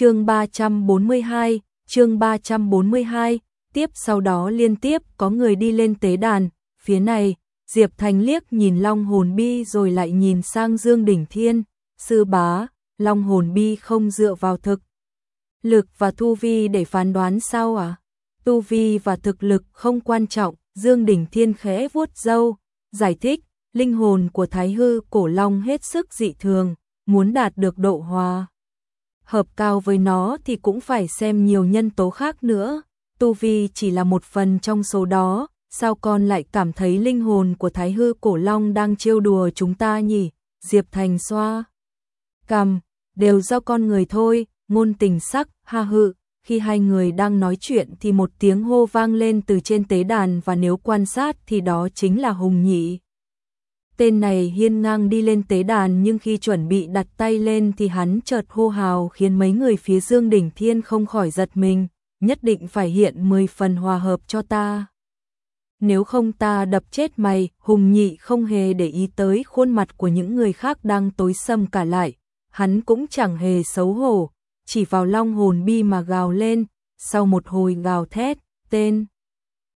chương 342, chương 342, tiếp sau đó liên tiếp có người đi lên tế đàn, phía này, Diệp Thành liếc nhìn Long Hồn Bi rồi lại nhìn sang Dương Đỉnh Thiên, sư bá, Long Hồn Bi không dựa vào thực lực và tu vi để phán đoán sao à? Tu vi và thực lực không quan trọng, Dương Đỉnh Thiên khẽ vuốt râu, giải thích, linh hồn của Thái Hư Cổ Long hết sức dị thường, muốn đạt được độ hòa. Hợp cao với nó thì cũng phải xem nhiều nhân tố khác nữa, tu vi chỉ là một phần trong số đó, sao con lại cảm thấy linh hồn của Thái Hư Cổ Long đang trêu đùa chúng ta nhỉ? Diệp Thành xoa. Cầm, đều do con người thôi, ngôn tình sắc, ha hự. Khi hai người đang nói chuyện thì một tiếng hô vang lên từ trên tế đàn và nếu quan sát thì đó chính là Hùng Nhị. Tên này hiên ngang đi lên tế đàn nhưng khi chuẩn bị đặt tay lên thì hắn chợt hô hào khiến mấy người phía Dương Đỉnh Thiên không khỏi giật mình, nhất định phải hiện 10 phần hòa hợp cho ta. Nếu không ta đập chết mày, Hùng Nhị không hề để ý tới khuôn mặt của những người khác đang tối sầm cả lại, hắn cũng chẳng hề xấu hổ, chỉ vào long hồn bi mà gào lên, sau một hồi gào thét, tên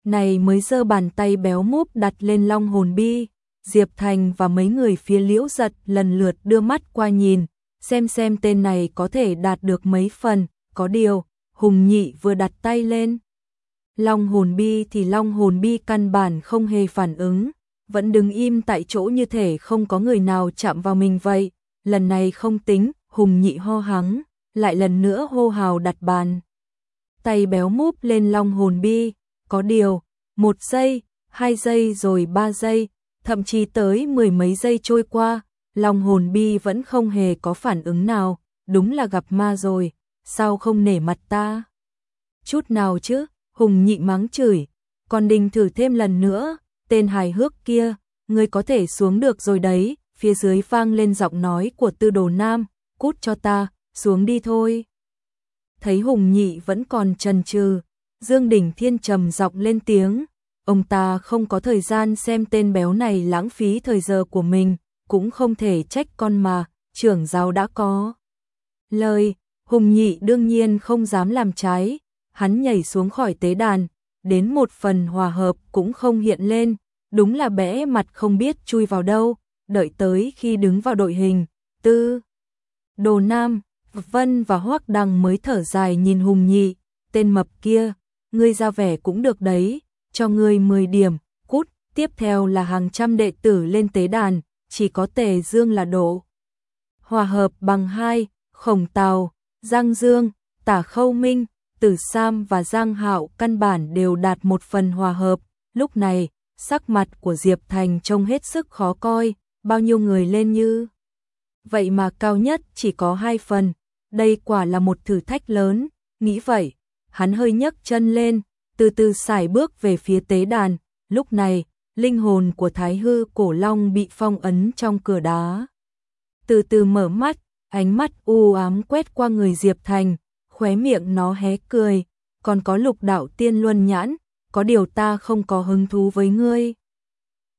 này mới giơ bàn tay béo múp đặt lên long hồn bi, Diệp Thành và mấy người phía liễu giật lần lượt đưa mắt qua nhìn, xem xem tên này có thể đạt được mấy phần, có điều, Hùng Nhị vừa đặt tay lên. Long hồn bi thì long hồn bi căn bản không hề phản ứng, vẫn đứng im tại chỗ như thể không có người nào chạm vào mình vậy, lần này không tính, Hùng Nhị ho hắng, lại lần nữa hô hào đặt bàn. Tay béo múp lên long hồn bi, có điều, một giây, hai giây rồi ba giây, thậm chí tới mười mấy giây trôi qua, long hồn bi vẫn không hề có phản ứng nào, đúng là gặp ma rồi, sao không nể mặt ta? Chút nào chứ, hùng nhị mắng chửi, còn đình thử thêm lần nữa, tên hài hước kia, ngươi có thể xuống được rồi đấy, phía dưới vang lên giọng nói của tư đồ nam, cút cho ta, xuống đi thôi. Thấy Hùng Nhị vẫn còn chần chừ, Dương Đình Thiên trầm giọng lên tiếng, ông ta không có thời gian xem tên béo này lãng phí thời giờ của mình, cũng không thể trách con mà, trưởng giáo đã có. Lời, Hùng Nhị đương nhiên không dám làm trái, hắn nhảy xuống khỏi tế đàn, đến một phần hòa hợp cũng không hiện lên, đúng là bẽ mặt không biết chui vào đâu, đợi tới khi đứng vào đội hình, tư. Đồ Nam, Vân và Hoắc Đăng mới thở dài nhìn Hùng Nhị, tên mập kia, ngươi ra vẻ cũng được đấy, cho ngươi 10 điểm, cút, tiếp theo là hàng trăm đệ tử lên tế đàn, chỉ có Tề Dương là độ. Hòa hợp bằng hai, Khổng tàu Giang Dương, Tả Khâu Minh, Tử Sam và Giang Hạo căn bản đều đạt một phần hòa hợp, lúc này, sắc mặt của Diệp Thành trông hết sức khó coi, bao nhiêu người lên như? Vậy mà cao nhất chỉ có hai phần, đây quả là một thử thách lớn, nghĩ vậy, hắn hơi nhấc chân lên, từ từ xài bước về phía tế đàn, lúc này, linh hồn của Thái Hư Cổ Long bị phong ấn trong cửa đá. Từ từ mở mắt, ánh mắt u ám quét qua người Diệp Thành, khóe miệng nó hé cười, còn có lục đạo tiên luân nhãn, có điều ta không có hứng thú với ngươi.